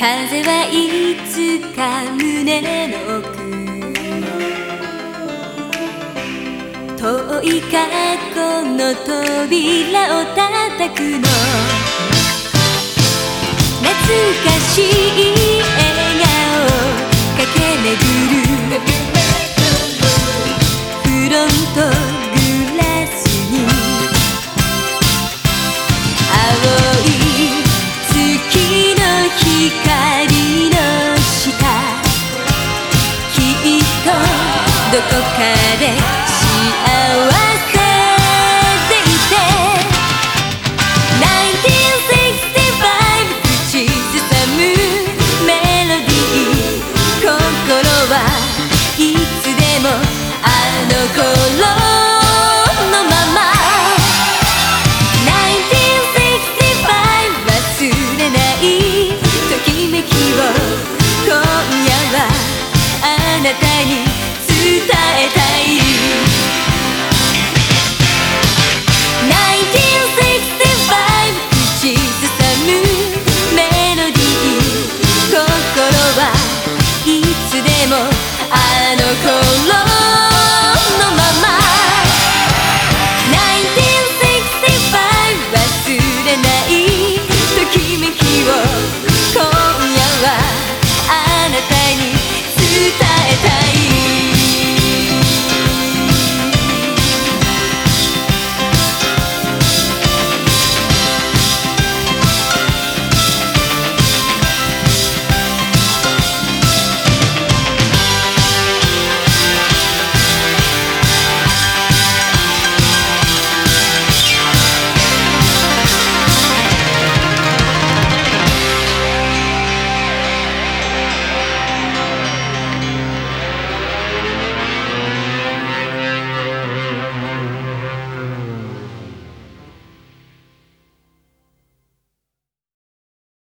風はいつか胸の。奥遠い過去の扉を叩くの。懐かしい笑顔。駆け巡る。フロント。こかで幸せでいて1965口ずさむメロディー心はいつでもあの頃